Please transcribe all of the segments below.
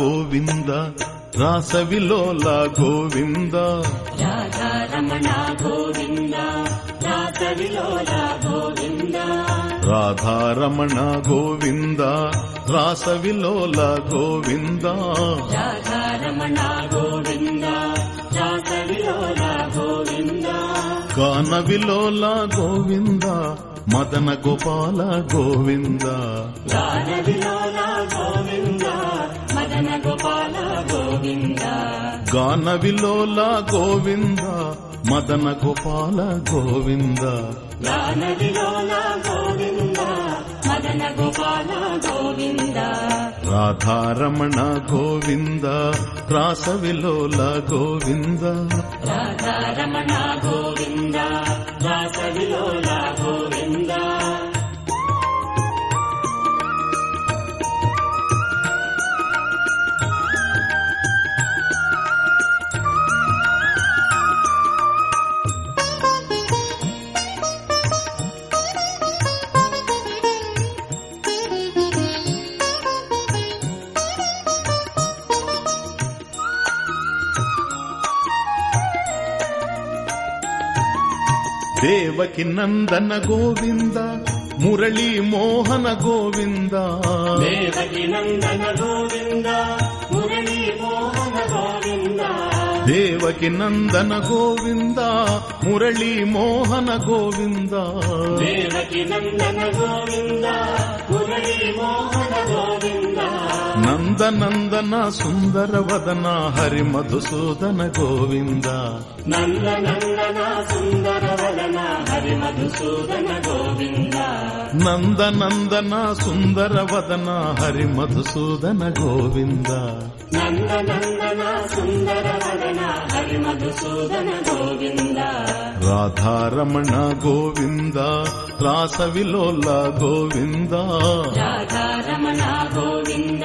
గోవింద రాసవిలోల గోవింద. రాధారమణ గోవింద రాసవిలోల గోవింద. రాధారమణ గోవింద రాసవిలోల గోవింద. రాధారమణ గోవింద రాసవిలోల గోవింద. గానవిలోల గోవింద మదన గోపాల గోవింద. గానవిలోల గోవింద మదన గోపాల గోవింద. గాన విలోల గోవింద మదన గోపాల గోవింద. రాధారమణ గోవింద రాసవిలోల గోవింద. రాధారమణ గోవింద రాసవిలోల గోవింద దేవకి నందన గోవింద మురళీ మోహన గోవింద. దేవకి నందన గోవింద మురళీ మోహన గోవింద. దేవకి నందన గోవింద మురళీ మోహన గోవింద. దేవకి నందన గోవింద మురళీ మోహన గోవింద. నందనందన సుందర వదన హరి మధుసూదన గోవింద. నంద మధుసూదన గోవింద నందనందన సుందర వదన హరి మధుసూదన గోవింద? నంద నందన సుందర వదన హరి మధుసూదన గోవింద రాధారమణ గోవింద? రాసవిలోల గోవింద? రాధారమణ గోవింద?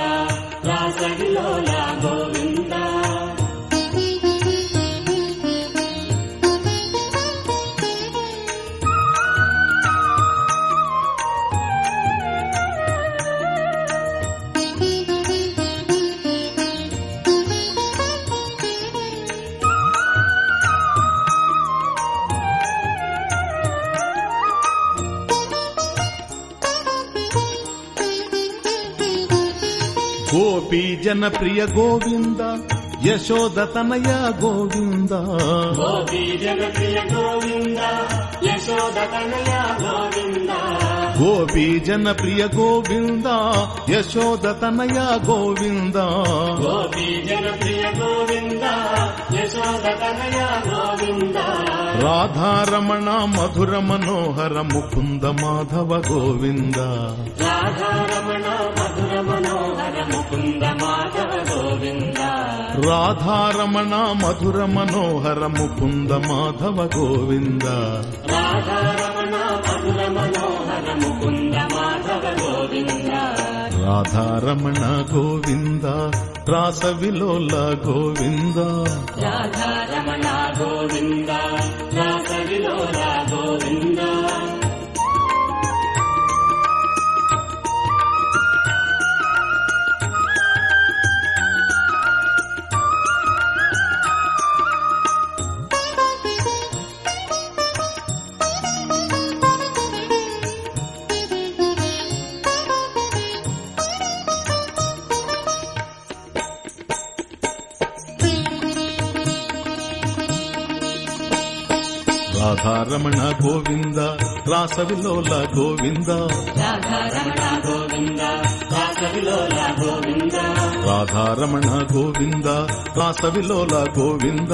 గోపీ జన ప్రియ గోవింద యశోద తనయ గోవింద. గోపీ జగప్రియ గోవింద యశోద తనయ గోవింద. గోపీ జన ప్రియ గోవింద యశోద తనయ గోవింద. గోపీ జగప్రియ గోవింద యశోద తనయ గోవింద. రాధారమణ మధుర మనోహర ముకుంద మాధవ గోవింద. రాధారమణ మధుర మనోహర ముకుంద మాధవ గోవింద. రాధారమణ మధుర మనోహర ముకుంద మాధవ గోవింద. రాధారమణ రాధారమణ గోవింద రాస విలోల గోవింద. రాధారమణ గోవింద రాస విలోల గోవింద. రాధారమణ గోవింద రాసవిలోల గోవింద. రాధారమణ గోవింద రాసవిలోల గోవింద. రాధారమణ గోవింద రాసవిలోల గోవింద.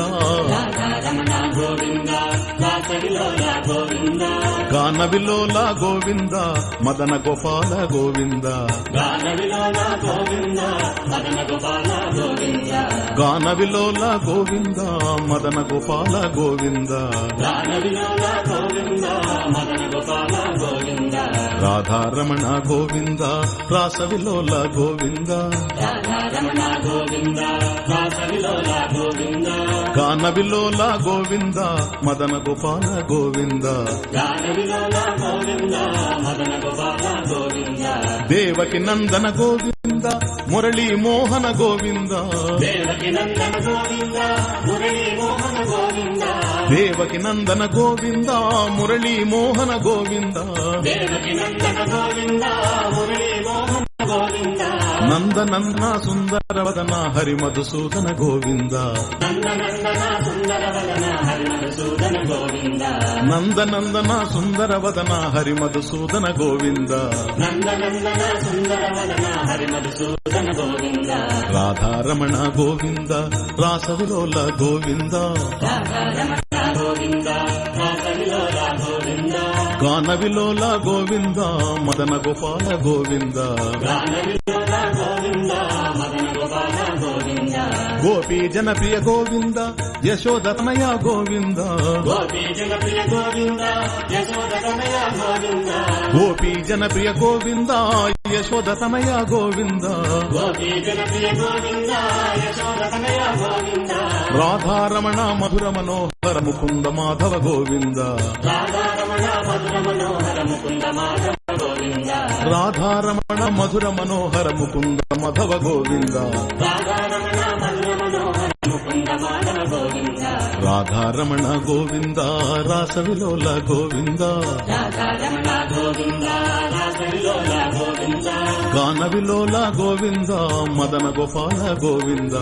రాధారమణ గోవింద రాసవిలోల గోవింద గోవింద మదన గోపాల గోవింద గానవిలోల గోవింద మదన గోపాల గోవింద. గానవిలోల గోవింద మదన గోపాల గోవింద గోవింద మదన గోపాల గోవింద. రాధారమణ గోవింద రాసవిలోల గోవింద. రాధారమణ గోవింద గోవింద. గానవిలోల గోవింద మదన గోపాల గోవింద. దేవకి నందన గోవింద. గోవింద మురళీ మోహన గోవింద. దేవకి నందన గోవింద మురళీ మోహన గోవింద. దేవకి నందన గోవింద మురళీ మోహన గోవింద. దేవకి నందన గోవింద మురళీ మోహన గోవింద నందనందన సుందర వదన హరి మధుసూదన గోవింద. నందనందన సుందర సుందర వదన హరి మధుసూదన గోవింద. రాధారమణ గోవింద రాసవిలోల గోవింద. గోవింద రాసవిలోల గోవింద. గాన విలోల గోవింద మదన గోపాల గోవింద. గానవిలోల గోవింద గోవింద. గోపీ జనప్రియ గోవింద యశోదతనయ గోవింద. గోపీ జనప్రియ గోవింద యశోదనయ గోవింద. గోపీ జనప్రియ గోవింద యశోదతనయ గోవింద. గోపీ జనప్రియ గోవింద. రాధారమణ మధుర మనోహర ముకుంద మాధవ గోవింద. రాధారమణ మధుర మనోహర ముకుంద మాధవ గోవింద. రాధారమణ మధుర మనోహర ముకుంద మధవ గోవింద. రాధారమణ రాధారమణ గోవింద రాసవిలోల గోవింద. గాన విలోల గోవింద. మదన గోపాల గోవింద.